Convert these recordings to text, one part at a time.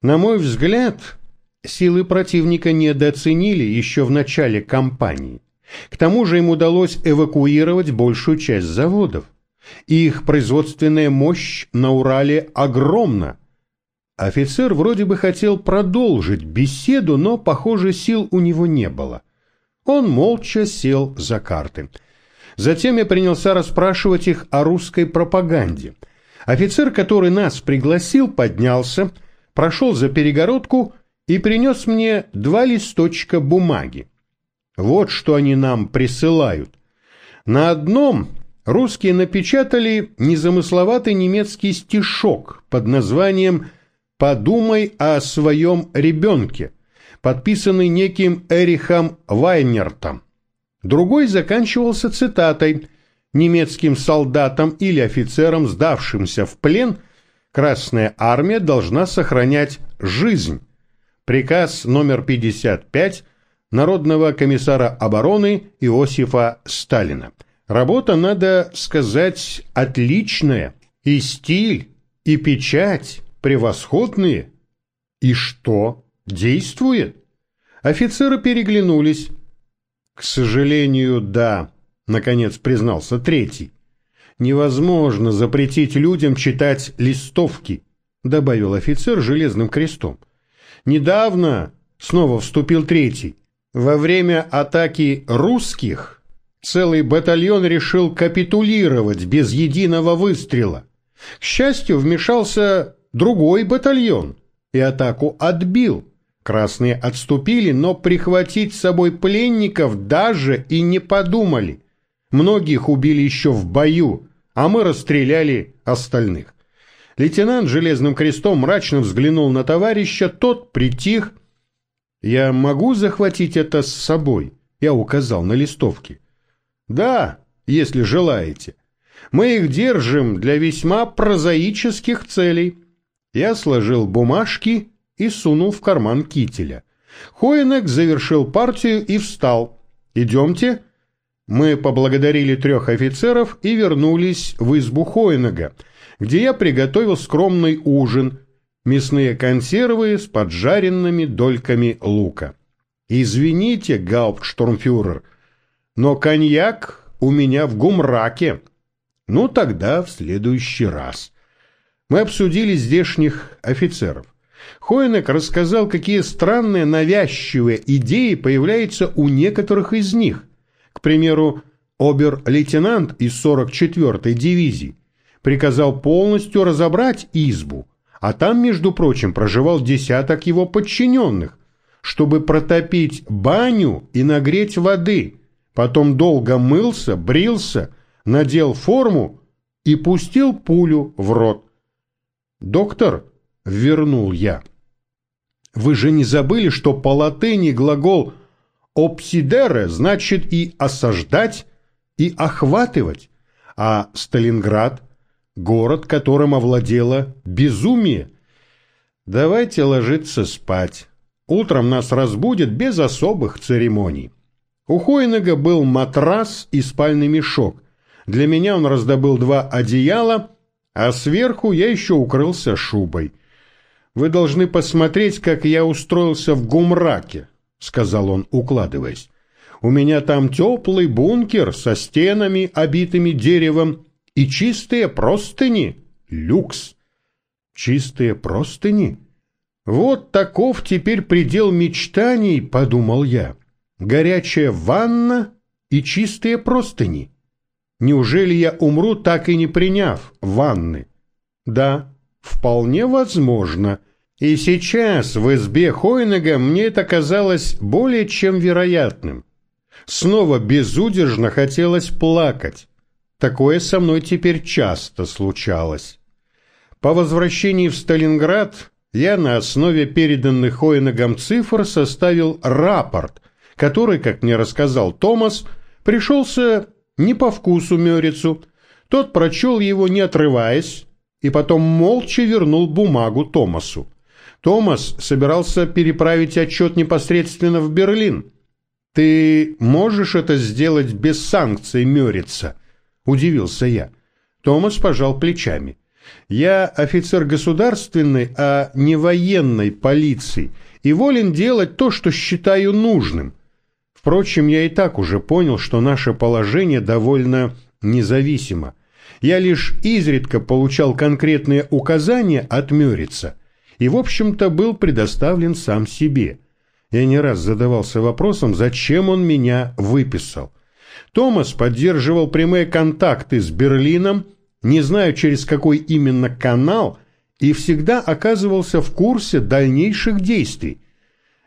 На мой взгляд, силы противника недооценили еще в начале кампании. К тому же им удалось эвакуировать большую часть заводов. Их производственная мощь на Урале огромна. Офицер вроде бы хотел продолжить беседу, но, похоже, сил у него не было. Он молча сел за карты. Затем я принялся расспрашивать их о русской пропаганде. Офицер, который нас пригласил, поднялся, прошел за перегородку и принес мне два листочка бумаги. Вот что они нам присылают. На одном русские напечатали незамысловатый немецкий стишок под названием «Подумай о своем ребенке», подписанный неким Эрихом Вайнертом. Другой заканчивался цитатой «Немецким солдатам или офицерам, сдавшимся в плен, Красная Армия должна сохранять жизнь». Приказ номер 55 Народного комиссара обороны Иосифа Сталина. Работа, надо сказать, отличная. И стиль, и печать превосходные. И что? Действует? Офицеры переглянулись. К сожалению, да, наконец признался третий. Невозможно запретить людям читать листовки, добавил офицер железным крестом. Недавно снова вступил третий. Во время атаки русских целый батальон решил капитулировать без единого выстрела. К счастью, вмешался другой батальон и атаку отбил. Красные отступили, но прихватить с собой пленников даже и не подумали. Многих убили еще в бою, а мы расстреляли остальных. Лейтенант Железным крестом мрачно взглянул на товарища, тот притих. «Я могу захватить это с собой?» Я указал на листовки. «Да, если желаете. Мы их держим для весьма прозаических целей». Я сложил бумажки и сунул в карман кителя. Хоенек завершил партию и встал. «Идемте». Мы поблагодарили трех офицеров и вернулись в избу Хоенега, где я приготовил скромный ужин, мясные консервы с поджаренными дольками лука. «Извините, гауптштурмфюрер, но коньяк у меня в гумраке. Ну, тогда в следующий раз». Мы обсудили здешних офицеров. Хоенек рассказал, какие странные навязчивые идеи появляются у некоторых из них. К примеру, обер-лейтенант из 44-й дивизии приказал полностью разобрать избу, а там, между прочим, проживал десяток его подчиненных, чтобы протопить баню и нагреть воды. Потом долго мылся, брился, надел форму и пустил пулю в рот. «Доктор», — вернул я, — «вы же не забыли, что по латыни глагол «обсидере» значит и «осаждать», и «охватывать», а Сталинград — город, которым овладело безумие. Давайте ложиться спать. Утром нас разбудят без особых церемоний. У Хойнега был матрас и спальный мешок. Для меня он раздобыл два одеяла — а сверху я еще укрылся шубой. «Вы должны посмотреть, как я устроился в Гумраке», — сказал он, укладываясь. «У меня там теплый бункер со стенами, обитыми деревом, и чистые простыни. Люкс!» «Чистые простыни?» «Вот таков теперь предел мечтаний», — подумал я. «Горячая ванна и чистые простыни». Неужели я умру, так и не приняв ванны? Да, вполне возможно. И сейчас в избе Хойнега мне это казалось более чем вероятным. Снова безудержно хотелось плакать. Такое со мной теперь часто случалось. По возвращении в Сталинград я на основе переданных Хойнегом цифр составил рапорт, который, как мне рассказал Томас, пришелся не по вкусу Мёрицу. Тот прочел его, не отрываясь, и потом молча вернул бумагу Томасу. Томас собирался переправить отчет непосредственно в Берлин. «Ты можешь это сделать без санкций Мёрица?» – удивился я. Томас пожал плечами. Я офицер государственной, а не военной полиции, и волен делать то, что считаю нужным. Впрочем, я и так уже понял, что наше положение довольно независимо. Я лишь изредка получал конкретные указания от Мёрица и, в общем-то, был предоставлен сам себе. Я не раз задавался вопросом, зачем он меня выписал. Томас поддерживал прямые контакты с Берлином, не знаю через какой именно канал, и всегда оказывался в курсе дальнейших действий.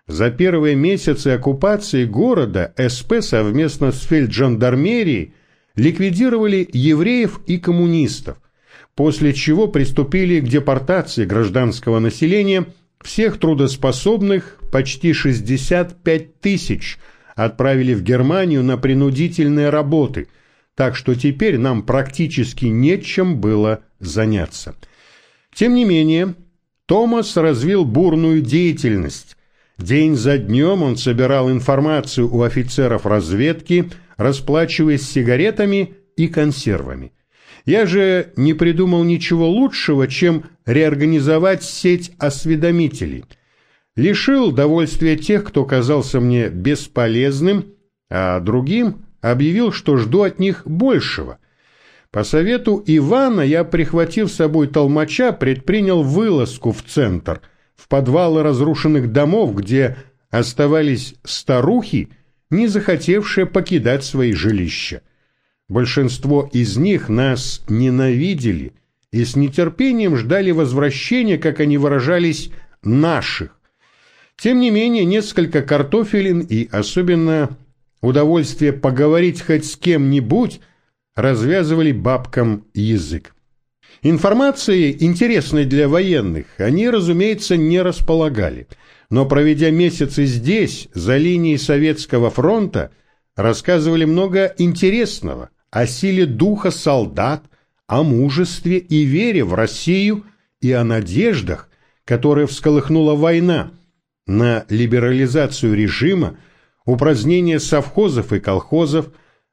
За первые месяцы оккупации города СП совместно с фельджандармерией ликвидировали евреев и коммунистов, после чего приступили к депортации гражданского населения всех трудоспособных, почти 65 тысяч, отправили в Германию на принудительные работы, так что теперь нам практически нечем было заняться. Тем не менее, Томас развил бурную деятельность. День за днем он собирал информацию у офицеров разведки, расплачиваясь сигаретами и консервами. Я же не придумал ничего лучшего, чем реорганизовать сеть осведомителей. Лишил довольствия тех, кто казался мне бесполезным, а другим объявил, что жду от них большего. По совету Ивана я, прихватив с собой толмача, предпринял вылазку в центр, в подвалы разрушенных домов, где оставались старухи, не захотевшие покидать свои жилища. Большинство из них нас ненавидели и с нетерпением ждали возвращения, как они выражались, наших. Тем не менее, несколько картофелин и особенно удовольствие поговорить хоть с кем-нибудь развязывали бабкам язык. Информацией, интересной для военных, они, разумеется, не располагали – но проведя месяцы здесь, за линией Советского фронта, рассказывали много интересного о силе духа солдат, о мужестве и вере в Россию и о надеждах, которые всколыхнула война, на либерализацию режима, упразднение совхозов и колхозов,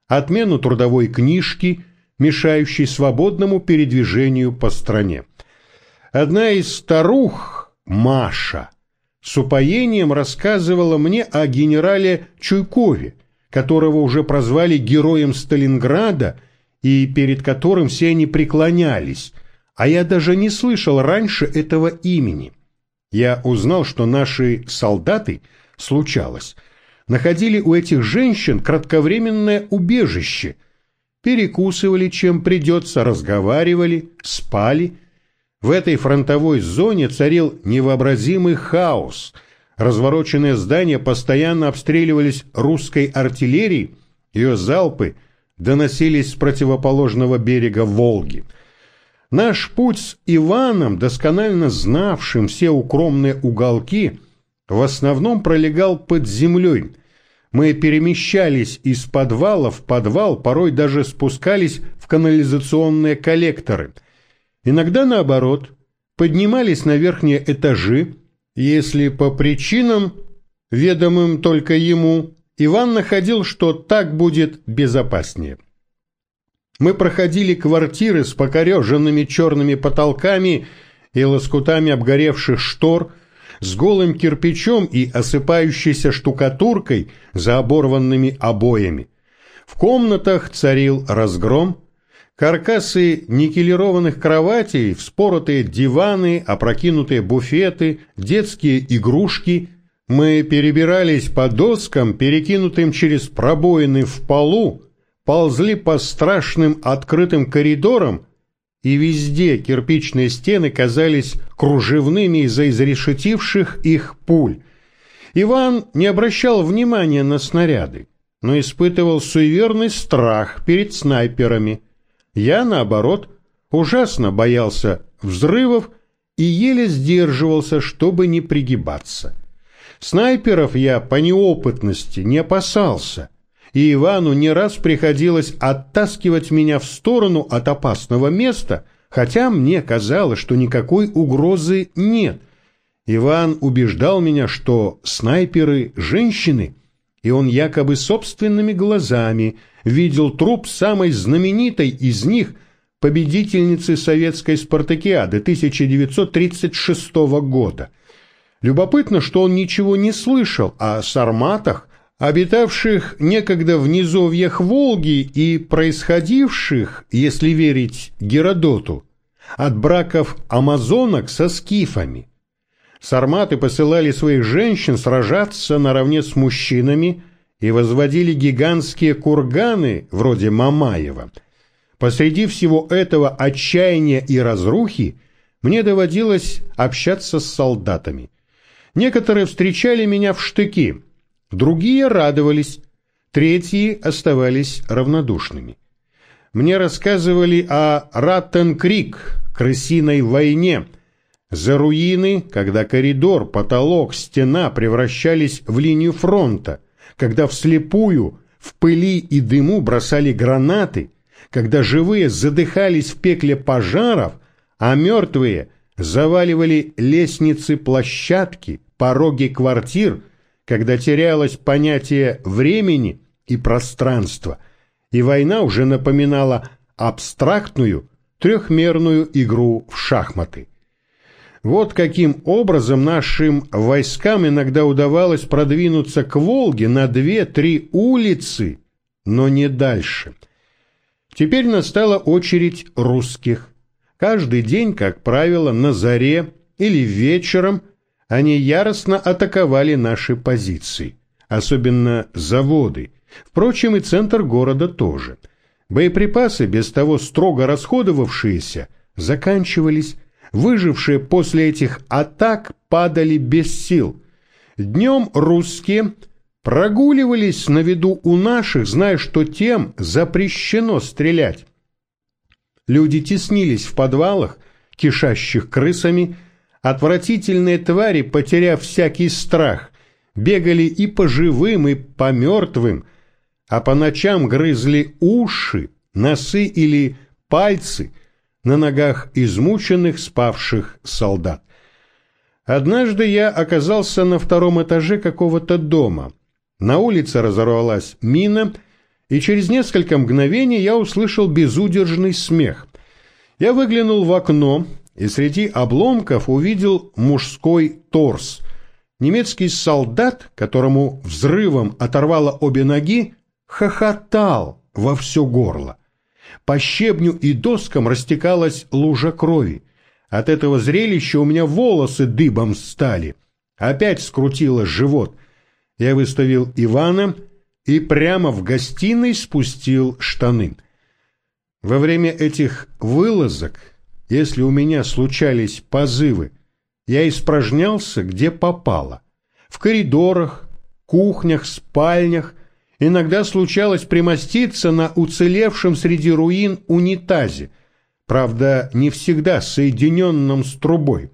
отмену трудовой книжки, мешающей свободному передвижению по стране. Одна из старух, Маша, с упоением рассказывала мне о генерале Чуйкове, которого уже прозвали героем Сталинграда и перед которым все они преклонялись, а я даже не слышал раньше этого имени. Я узнал, что наши солдаты, случалось, находили у этих женщин кратковременное убежище, перекусывали, чем придется, разговаривали, спали – в этой фронтовой зоне царил невообразимый хаос. Развороченные здания постоянно обстреливались русской артиллерией, ее залпы доносились с противоположного берега Волги. Наш путь с Иваном, досконально знавшим все укромные уголки, в основном пролегал под землей. Мы перемещались из подвала в подвал, порой даже спускались в канализационные коллекторы – Иногда наоборот, поднимались на верхние этажи, если по причинам, ведомым только ему, Иван находил, что так будет безопаснее. Мы проходили квартиры с покореженными черными потолками и лоскутами обгоревших штор, с голым кирпичом и осыпающейся штукатуркой за оборванными обоями. В комнатах царил разгром, Каркасы никелированных кроватей, вспоротые диваны, опрокинутые буфеты, детские игрушки. Мы перебирались по доскам, перекинутым через пробоины в полу, ползли по страшным открытым коридорам, и везде кирпичные стены казались кружевными из-за изрешетивших их пуль. Иван не обращал внимания на снаряды, но испытывал суеверный страх перед снайперами – я, наоборот, ужасно боялся взрывов и еле сдерживался, чтобы не пригибаться. Снайперов я по неопытности не опасался, и Ивану не раз приходилось оттаскивать меня в сторону от опасного места, хотя мне казалось, что никакой угрозы нет. Иван убеждал меня, что снайперы – женщины, и он якобы собственными глазами – видел труп самой знаменитой из них, победительницы советской спартакиады 1936 года. Любопытно, что он ничего не слышал о сарматах, обитавших некогда в низовьях Волги и происходивших, если верить Геродоту, от браков амазонок со скифами. Сарматы посылали своих женщин сражаться наравне с мужчинами и возводили гигантские курганы, вроде Мамаева. Посреди всего этого отчаяния и разрухи мне доводилось общаться с солдатами. Некоторые встречали меня в штыки, другие радовались, третьи оставались равнодушными. Мне рассказывали о Раттенкрик, крысиной войне, за руины, когда коридор, потолок, стена превращались в линию фронта, когда вслепую, в пыли и дыму бросали гранаты, когда живые задыхались в пекле пожаров, а мертвые заваливали лестницы площадки, пороги квартир, когда терялось понятие времени и пространства, и война уже напоминала абстрактную, трехмерную игру в шахматы. Вот каким образом нашим войскам иногда удавалось продвинуться к Волге на две-три улицы, но не дальше. Теперь настала очередь русских. Каждый день, как правило, на заре или вечером они яростно атаковали наши позиции, особенно заводы, впрочем, и центр города тоже. Боеприпасы, без того строго расходовавшиеся, заканчивались, выжившие после этих атак падали без сил. Днем русские прогуливались на виду у наших, зная, что тем запрещено стрелять. Люди теснились в подвалах, кишащих крысами, Отвратительные твари, потеряв всякий страх, бегали и по живым, и по мертвым, а по ночам грызли уши, носы или пальцы на ногах измученных спавших солдат. Однажды я оказался на втором этаже какого-то дома. На улице разорвалась мина, и через несколько мгновений я услышал безудержный смех. Я выглянул в окно и среди обломков увидел мужской торс. Немецкий солдат, которому взрывом оторвало обе ноги, хохотал во все горло. По щебню и доскам растекалась лужа крови. От этого зрелища у меня волосы дыбом стали. Опять скрутило живот. Я выставил Ивана и прямо в гостиной спустил штаны. Во время этих вылазок если у меня случались позывы, я испражнялся где попало. В коридорах, кухнях, спальнях. Иногда случалось примоститься на уцелевшем среди руин унитазе, правда, не всегда соединенном с трубой.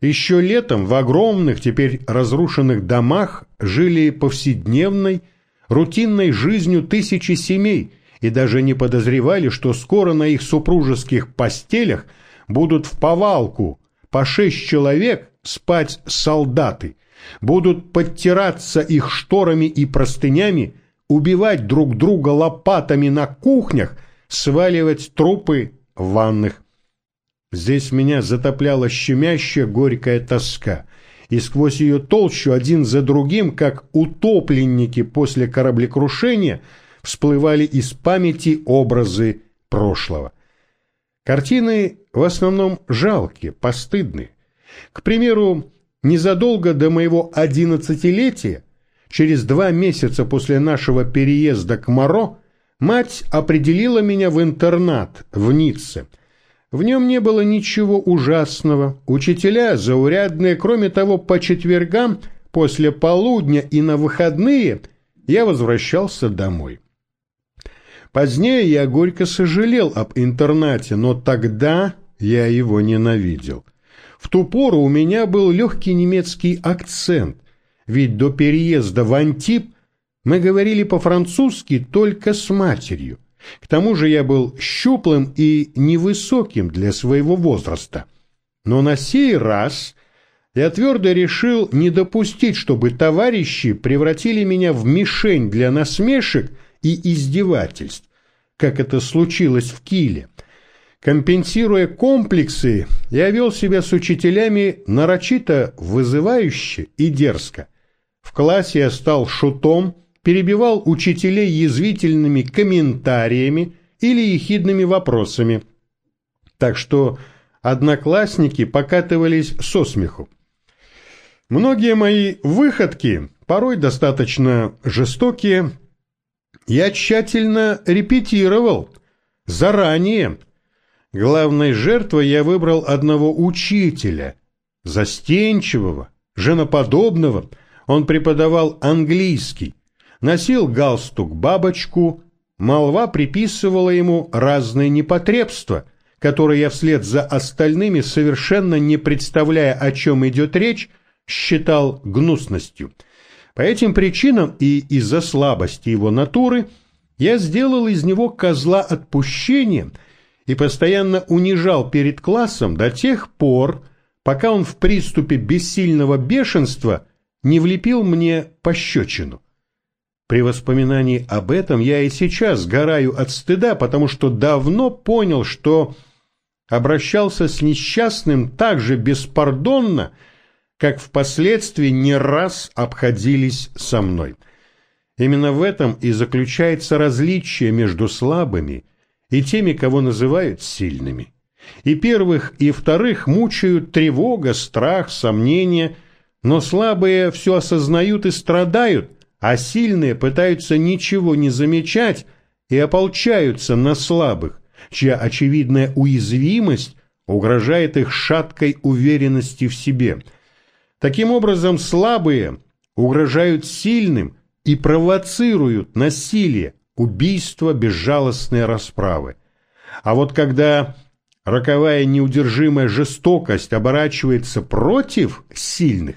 Еще летом в огромных, теперь разрушенных домах жили повседневной, рутинной жизнью тысячи семей – и даже не подозревали, что скоро на их супружеских постелях будут в повалку по шесть человек спать солдаты, будут подтираться их шторами и простынями, убивать друг друга лопатами на кухнях, сваливать трупы в ванных. Здесь меня затопляла щемящая горькая тоска, и сквозь ее толщу один за другим, как утопленники после кораблекрушения – всплывали из памяти образы прошлого. Картины в основном жалкие, постыдные. К примеру, незадолго до моего одиннадцатилетия, через два месяца после нашего переезда к Моро, мать определила меня в интернат в Ницце. В нем не было ничего ужасного. Учителя заурядные, кроме того, по четвергам, после полудня и на выходные я возвращался домой. Позднее я горько сожалел об интернате, но тогда я его ненавидел. В ту пору у меня был легкий немецкий акцент, ведь до переезда в Антип мы говорили по-французски только с матерью. К тому же я был щуплым и невысоким для своего возраста. Но на сей раз я твердо решил не допустить, чтобы товарищи превратили меня в мишень для насмешек и издевательств, как это случилось в Киле. Компенсируя комплексы, я вел себя с учителями нарочито вызывающе и дерзко. В классе я стал шутом, перебивал учителей язвительными комментариями или ехидными вопросами. Так что одноклассники покатывались со смеху. Многие мои выходки, порой достаточно жестокие, я тщательно репетировал, заранее, Главной жертвой я выбрал одного учителя, застенчивого, женоподобного. Он преподавал английский, носил галстук-бабочку, молва приписывала ему разные непотребства, которые я вслед за остальными, совершенно не представляя, о чем идет речь, считал гнусностью. По этим причинам и из-за слабости его натуры я сделал из него козла отпущения – и постоянно унижал перед классом до тех пор, пока он в приступе бессильного бешенства не влепил мне пощечину. При воспоминании об этом я и сейчас сгораю от стыда, потому что давно понял, что обращался с несчастным так же беспардонно, как впоследствии не раз обходились со мной. Именно в этом и заключается различие между слабыми и теми, кого называют сильными. И первых, и вторых мучают тревога, страх, сомнения, но слабые все осознают и страдают, а сильные пытаются ничего не замечать и ополчаются на слабых, чья очевидная уязвимость угрожает их шаткой уверенности в себе. Таким образом, слабые угрожают сильным и провоцируют насилие, убийства, безжалостные расправы. А вот когда роковая неудержимая жестокость оборачивается против сильных,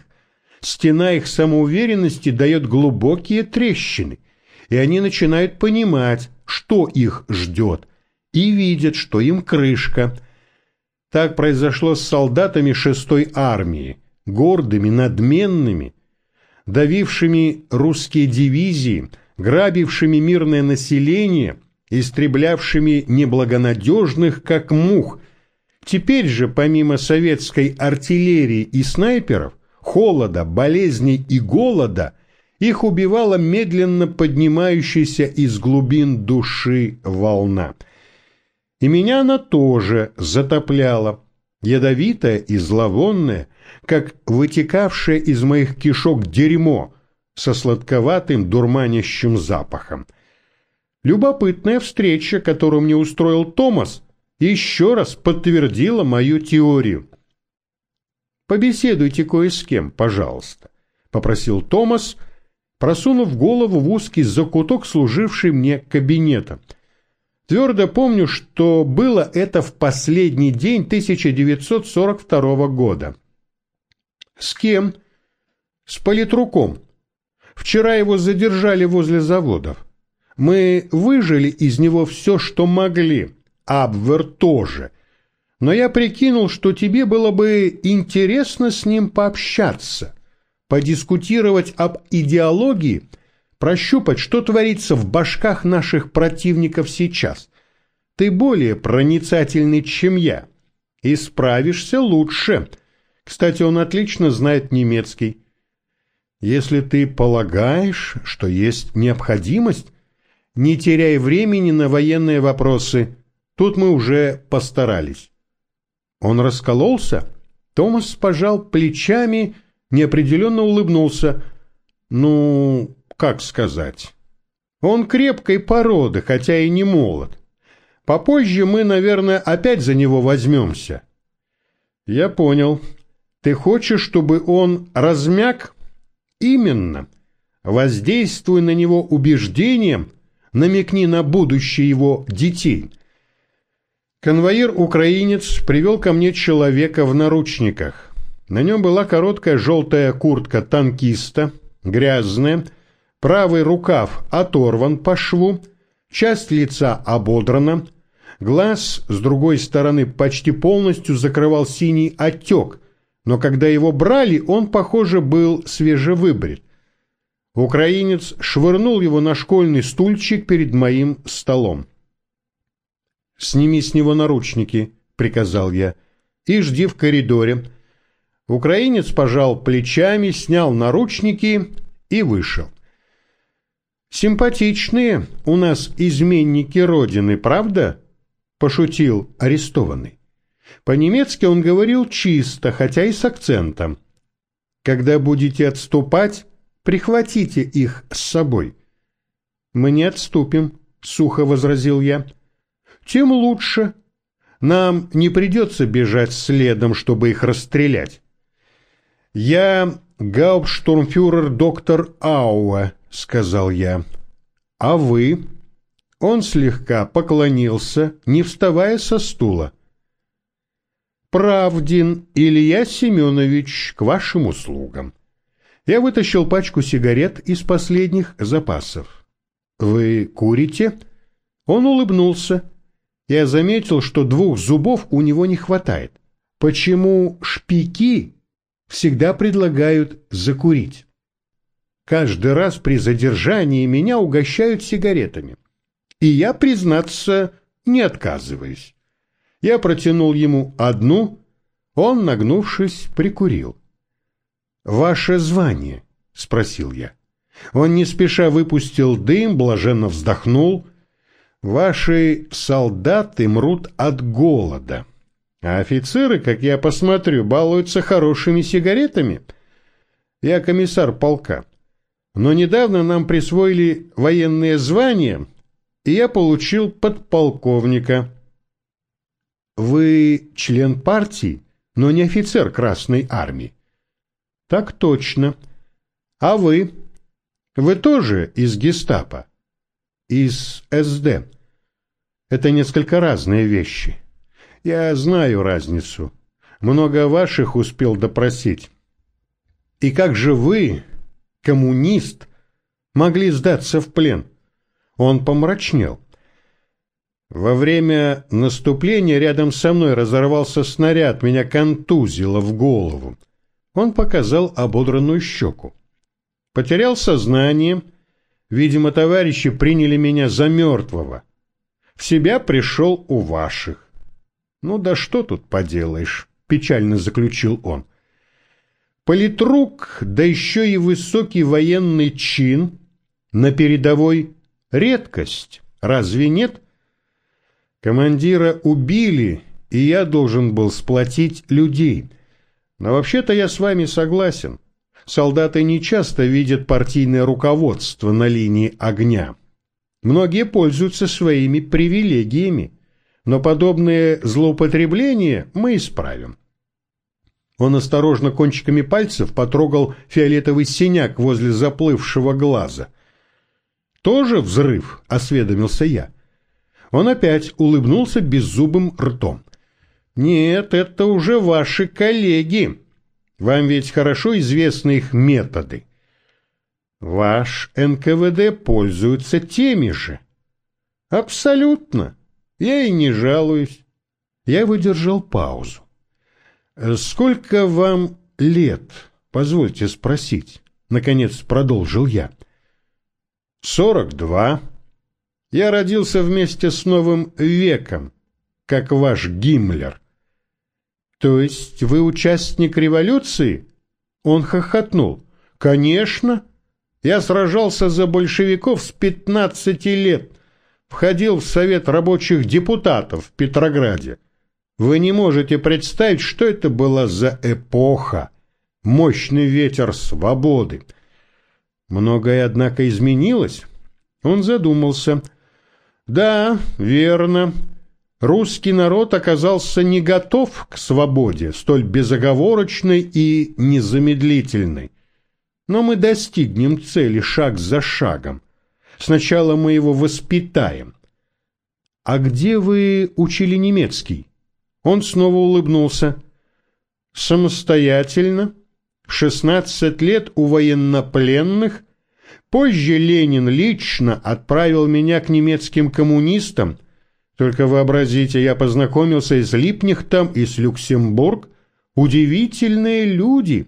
стена их самоуверенности дает глубокие трещины, и они начинают понимать, что их ждет, и видят, что им крышка. Так произошло с солдатами шестой армии, гордыми, надменными, давившими русские дивизии – грабившими мирное население, истреблявшими неблагонадежных, как мух. Теперь же, помимо советской артиллерии и снайперов, холода, болезней и голода, их убивала медленно поднимающаяся из глубин души волна. И меня она тоже затопляла, ядовитая и зловонная, как вытекавшее из моих кишок дерьмо, со сладковатым дурманящим запахом. Любопытная встреча, которую мне устроил Томас, еще раз подтвердила мою теорию. «Побеседуйте кое с кем, пожалуйста», — попросил Томас, просунув голову в узкий закуток, служивший мне кабинетом. Твердо помню, что было это в последний день 1942 года. «С кем?» «С политруком», Вчера его задержали возле заводов. Мы выжили из него все, что могли. Абвер тоже. Но я прикинул, что тебе было бы интересно с ним пообщаться, подискутировать об идеологии, прощупать, что творится в башках наших противников сейчас. Ты более проницательный, чем я, и справишься лучше. Кстати, он отлично знает немецкий. Если ты полагаешь, что есть необходимость, не теряй времени на военные вопросы. Тут мы уже постарались. Он раскололся. Томас пожал плечами, неопределенно улыбнулся. Ну, как сказать? Он крепкой породы, хотя и не молод. Попозже мы, наверное, опять за него возьмемся. Я понял. Ты хочешь, чтобы он размяк? Именно. Воздействуй на него убеждением, намекни на будущее его детей. Конвоир-украинец привел ко мне человека в наручниках. На нем была короткая желтая куртка танкиста, грязная, правый рукав оторван по шву, часть лица ободрана, глаз с другой стороны почти полностью закрывал синий отек, но когда его брали, он, похоже, был свежевыбрит. Украинец швырнул его на школьный стульчик перед моим столом. «Сними с него наручники», — приказал я, — «и жди в коридоре». Украинец пожал плечами, снял наручники и вышел. «Симпатичные у нас изменники Родины, правда?» — пошутил арестованный. По-немецки он говорил чисто, хотя и с акцентом. «Когда будете отступать, прихватите их с собой». «Мы не отступим», — сухо возразил я. «Тем лучше. Нам не придется бежать следом, чтобы их расстрелять». «Я гауптштурмфюрер доктор Ауэ», — сказал я. «А вы?» Он слегка поклонился, не вставая со стула. «Правдин Илья Семенович, к вашим услугам». Я вытащил пачку сигарет из последних запасов. «Вы курите?» Он улыбнулся. Я заметил, что двух зубов у него не хватает. Почему шпики всегда предлагают закурить? Каждый раз при задержании меня угощают сигаретами. И я, признаться, не отказываюсь. Я протянул ему одну, он, нагнувшись, прикурил. «Ваше звание?» — спросил я. Он не спеша выпустил дым, блаженно вздохнул. «Ваши солдаты мрут от голода, а офицеры, как я посмотрю, балуются хорошими сигаретами. Я комиссар полка, но недавно нам присвоили военные звания, и я получил подполковника». «Вы член партии, но не офицер Красной Армии?» «Так точно. А вы?» Вы тоже из гестапо? Из СД. Это несколько разные вещи. Я знаю разницу. Много ваших успел допросить. И как же вы, коммунист, могли сдаться в плен? Он помрачнел. Во время наступления рядом со мной разорвался снаряд, меня контузило в голову. Он показал ободранную щеку. Потерял сознание. Видимо, товарищи приняли меня за мертвого. В себя пришел у ваших. Ну да что тут поделаешь, печально заключил он. Политрук, да еще и высокий военный чин на передовой редкость, разве нет? Командира убили, и я должен был сплотить людей. Но вообще-то я с вами согласен солдаты не часто видят партийное руководство на линии огня. Многие пользуются своими привилегиями, но подобные злоупотребления мы исправим. Он осторожно кончиками пальцев потрогал фиолетовый синяк возле заплывшего глаза. «Тоже взрыв?» — осведомился я. Он опять улыбнулся беззубым ртом. «Нет, это уже ваши коллеги. Вам ведь хорошо известны их методы. Ваш НКВД пользуется теми же. Абсолютно. Я и не жалуюсь. Я выдержал паузу. Сколько вам лет, позвольте спросить? Наконец продолжил я. Сорок два. Я родился вместе с новым веком, как ваш Гиммлер. То есть вы участник революции? Он хохотнул. Конечно. Я сражался за большевиков с 15 лет. Входил в Совет рабочих депутатов в Петрограде. Вы не можете представить, что это была за эпоха. Мощный ветер свободы. Многое, однако, изменилось. Он задумался. Да, верно. Русский народ оказался не готов к свободе, столь безоговорочной и незамедлительной. Но мы достигнем цели шаг за шагом. Сначала мы его воспитаем. «А где вы учили немецкий?» Он снова улыбнулся. «Самостоятельно. В шестнадцать лет у военнопленных. Позже Ленин лично отправил меня к немецким коммунистам, только вообразите, я познакомился и с Липнихтом, и с Люксембург. Удивительные люди.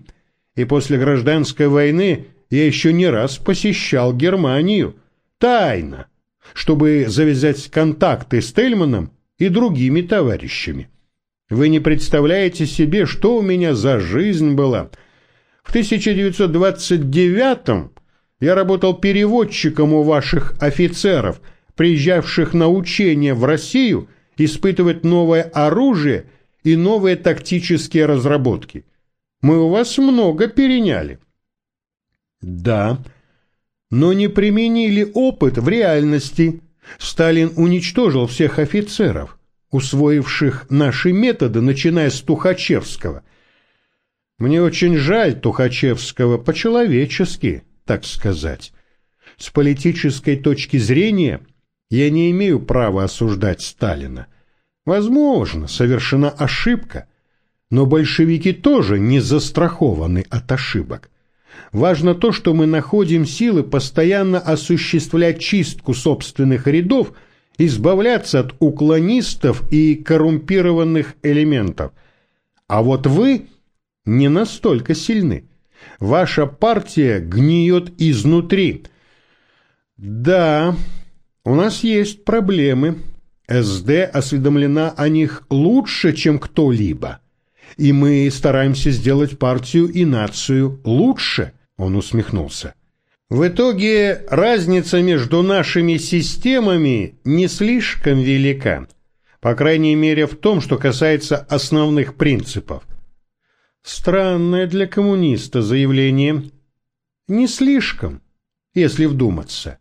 И после гражданской войны я еще не раз посещал Германию. Тайно. Чтобы завязать контакты с Тельманом, и другими товарищами. Вы не представляете себе, что у меня за жизнь была. В 1929 я работал переводчиком у ваших офицеров, приезжавших на учения в Россию испытывать новое оружие и новые тактические разработки. Мы у вас много переняли. Да, но не применили опыт в реальности. Сталин уничтожил всех офицеров, усвоивших наши методы, начиная с Тухачевского. Мне очень жаль Тухачевского по-человечески, так сказать. С политической точки зрения я не имею права осуждать Сталина. Возможно, совершена ошибка, но большевики тоже не застрахованы от ошибок. Важно то, что мы находим силы постоянно осуществлять чистку собственных рядов, избавляться от уклонистов и коррумпированных элементов. А вот вы не настолько сильны. Ваша партия гниет изнутри. Да, у нас есть проблемы. СД осведомлена о них лучше, чем кто-либо и мы стараемся сделать партию и нацию лучше», — он усмехнулся. В итоге разница между нашими системами не слишком велика, по крайней мере в том, что касается основных принципов. Странное для коммуниста заявление. Не слишком, если вдуматься.